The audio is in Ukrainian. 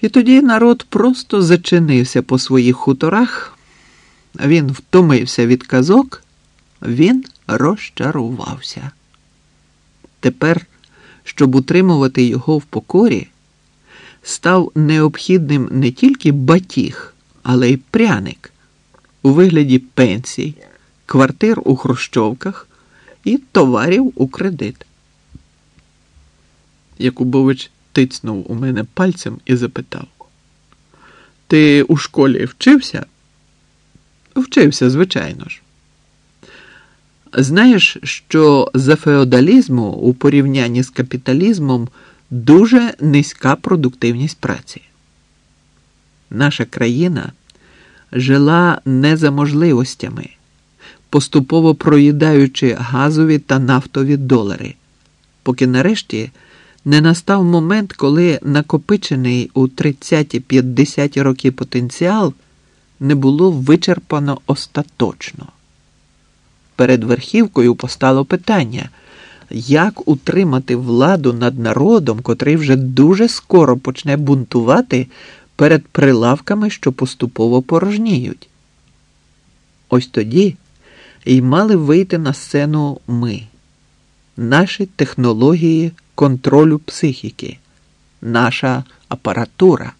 І тоді народ просто зачинився по своїх хуторах, він втомився від казок, він розчарувався. Тепер, щоб утримувати його в покорі, став необхідним не тільки батіг, але й пряник у вигляді пенсій, квартир у хрущовках і товарів у кредит. Якубович тицнув у мене пальцем і запитав: Ти у школі вчився? Вчився, звичайно ж. Знаєш, що за феодалізму у порівнянні з капіталізмом дуже низька продуктивність праці. Наша країна жила не за можливостями, поступово проїдаючи газові та нафтові долари, поки нарешті не настав момент, коли накопичений у 30-50 роки потенціал не було вичерпано остаточно. Перед верхівкою постало питання, як утримати владу над народом, котрий вже дуже скоро почне бунтувати перед прилавками, що поступово порожніють. Ось тоді й мали вийти на сцену ми, наші технології контролю психіки, наша апаратура.